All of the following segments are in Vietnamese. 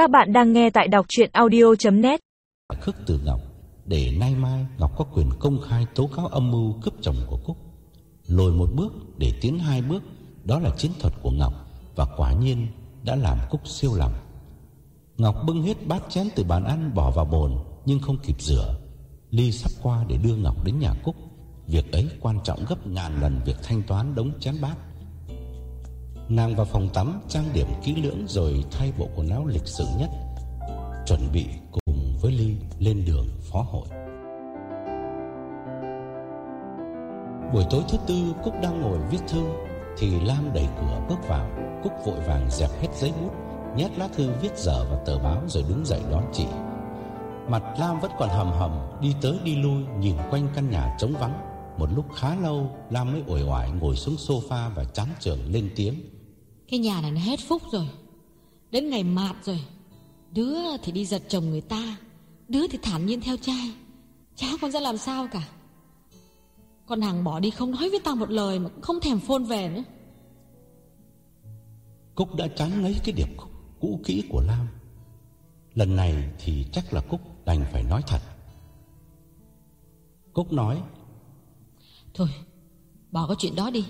Các bạn đang nghe tại đọc chuyện audio.net Khước từ Ngọc để nay mai Ngọc có quyền công khai tố cáo âm mưu cướp chồng của Cúc. Lùi một bước để tiến hai bước, đó là chiến thuật của Ngọc và quả nhiên đã làm Cúc siêu lòng. Ngọc bưng hết bát chén từ bàn ăn bỏ vào bồn nhưng không kịp rửa. Ly sắp qua để đưa Ngọc đến nhà Cúc. Việc ấy quan trọng gấp ngàn lần việc thanh toán đống chén bát. Nàng vào phòng tắm trang điểm kỹ lưỡng rồi thay bộ quần áo lịch sự nhất, chuẩn bị cùng với Ly lên đường phó hội. Buổi tối thứ tư Cúc đang ngồi viết thư thì Lam đẩy cửa bước vào, Cúc vội vàng dẹp hết giấy bút, nhét lá thư viết dở vào tờ báo rồi đứng dậy đón chị. Mặt Lam vẫn còn hầm hầm đi tới đi lui nhìn quanh căn nhà trống vắng. Một lúc khá lâu Lam mới ủi oải ngồi xuống sofa và chán trường lên tiếng. Cái nhà này nó hết phúc rồi. Đến ngày mạt rồi. Đứa thì đi giật chồng người ta. Đứa thì thản nhiên theo trai Chả con ra làm sao cả? Con hàng bỏ đi không nói với tao một lời Mà cũng không thèm phôn về nữa. Cúc đã chán ngấy cái điệp cũ kỹ của Lam. Lần này thì chắc là Cúc đành phải nói thật. Cúc nói Thôi bỏ cái chuyện đó đi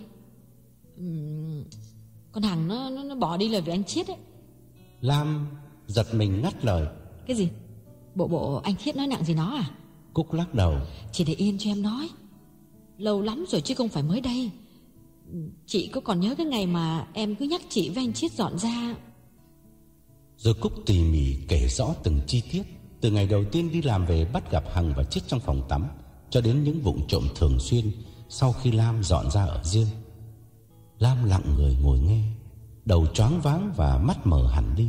Con hàng nó, nó, nó bỏ đi là vì anh Chiết ấy. Lam giật mình ngắt lời. Cái gì? Bộ bộ anh Chiết nói nặng gì nó à? Cúc lắc đầu. Chỉ để yên cho em nói. Lâu lắm rồi chứ không phải mới đây. Chị có còn nhớ cái ngày mà Em cứ nhắc chị với anh Chiết dọn ra? Rồi Cúc tỉ mỉ kể rõ từng chi tiết Từ ngày đầu tiên đi làm về bắt gặp Hằng và Chiết trong phòng tắm Cho đến những vụ trộm thường xuyên Sau khi Lam dọn ra ở riêng Lam lặng người ngồi nghe, Đầu choáng váng và mắt mở hẳn đi.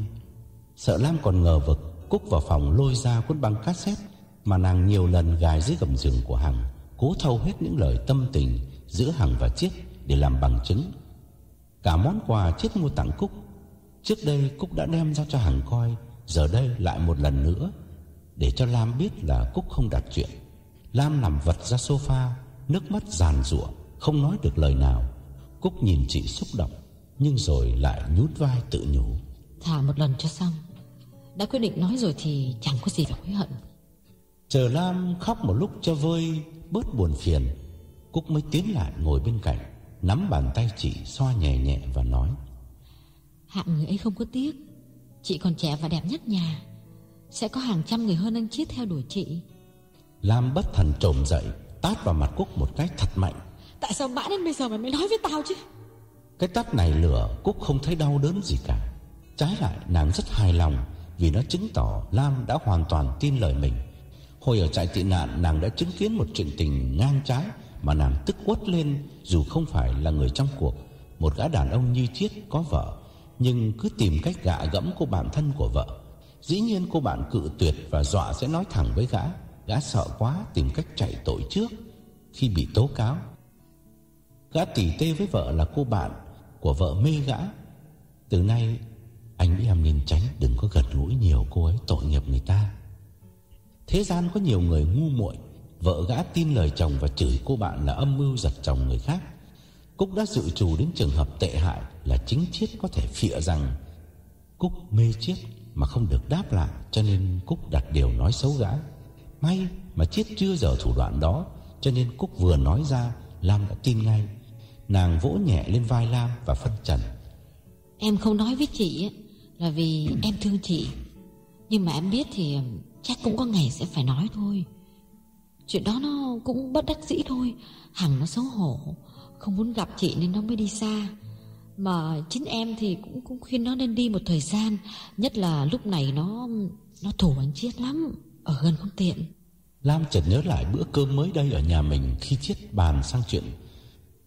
Sợ Lam còn ngờ vực, Cúc vào phòng lôi ra cuốn băng cassette Mà nàng nhiều lần gài dưới gầm giường của Hằng, Cố thâu hết những lời tâm tình Giữa Hằng và Chiết Để làm bằng chứng. Cả món quà Chiết mua tặng Cúc, Trước đây Cúc đã đem ra cho Hằng coi, Giờ đây lại một lần nữa, Để cho Lam biết là Cúc không đặt chuyện. Lam nằm vật ra sofa, Nước mắt giàn rủa Không nói được lời nào. Cúc nhìn chị xúc động Nhưng rồi lại nhút vai tự nhủ. Thả một lần cho xong. Đã quyết định nói rồi thì chẳng có gì phải hối hận. Chờ Lam khóc một lúc cho vơi Bớt buồn phiền Cúc mới tiến lại ngồi bên cạnh Nắm bàn tay chị xoa nhẹ nhẹ và nói. Hạng người ấy không có tiếc. Chị còn trẻ và đẹp nhất nhà. Sẽ có hàng trăm người hơn anh Chiết theo đuổi chị. Lam bất thần trồm dậy Tát vào mặt Cúc một cái thật mạnh Tại sao mãi đến bây giờ mày mới nói với tao chứ? Cái tát này lửa Cúc không thấy đau đớn gì cả. Trái lại, nàng rất hài lòng Vì nó chứng tỏ Lam đã hoàn toàn tin lời mình. Hồi ở trại tị nạn, Nàng đã chứng kiến một chuyện tình ngang trái Mà nàng tức quất lên Dù không phải là người trong cuộc. Một gã đàn ông như Chiết có vợ, Nhưng cứ tìm cách gạ gẫm cô bạn thân của vợ. Dĩ nhiên cô bạn cự tuyệt Và dọa sẽ nói thẳng với gã. Gã sợ quá tìm cách chạy tội trước Khi bị tố cáo. Gã tỉ tê với vợ là cô bạn Của vợ mê gã. Từ nay, anh biết em nên tránh, Đừng có gần gũi nhiều cô ấy tội nghiệp người ta. Thế gian có nhiều người ngu muội, Vợ gã tin lời chồng Và chửi cô bạn là âm mưu giật chồng người khác. Cúc đã dự trù đến trường hợp tệ hại Là chính Chiết có thể phịa rằng Cúc mê Chiết Mà không được đáp lại, Cho nên Cúc đặt điều nói xấu gã. May mà Chiết chưa giờ thủ đoạn đó, Cho nên Cúc vừa nói ra, Lam đã tin ngay. Nàng vỗ nhẹ lên vai Lam và phân trần. Em không nói với chị Là vì em thương chị. Nhưng mà em biết thì Chắc cũng có ngày sẽ phải nói thôi. Chuyện đó nó cũng bất đắc dĩ thôi. Hằng nó xấu hổ Không muốn gặp chị nên nó mới đi xa. Mà chính em thì cũng cũng khuyên nó nên đi một thời gian Nhất là lúc này nó Nó thủ anh Chiết lắm Ở gần không tiện. Lam chợt nhớ lại bữa cơm mới đây ở nhà mình Khi Chiết bàn sang chuyện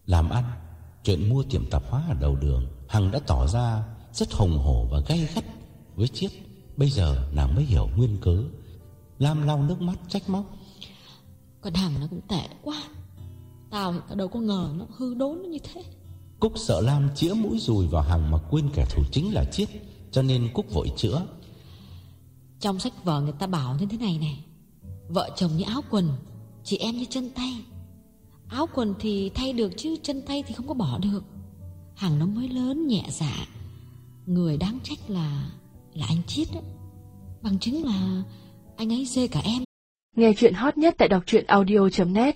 Làm ăn Chuyện mua tiệm tạp hóa ở đầu đường Hằng đã tỏ ra rất hồng hổ và gay gắt với Chiết. Bây giờ nàng mới hiểu nguyên cớ. Lam lau nước mắt trách móc. Con Hằng nó cũng tệ quá. Tao đâu có ngờ nó hư đốn nó như thế. Cúc sợ Lam chĩa mũi dùi vào Hằng Mà quên kẻ thù chính là Chiết Cho nên Cúc vội chữa. Trong sách vở người ta bảo như thế này này Vợ chồng như áo quần Chị em như chân tay Áo quần thì thay được chứ chân tay thì không có bỏ được. Hằng nó mới lớn nhẹ dạ. Người đáng trách là Là anh Chiết đó Bằng chứng là anh ấy dê cả em. Nghe chuyện hot nhất tại đọc truyện audio.net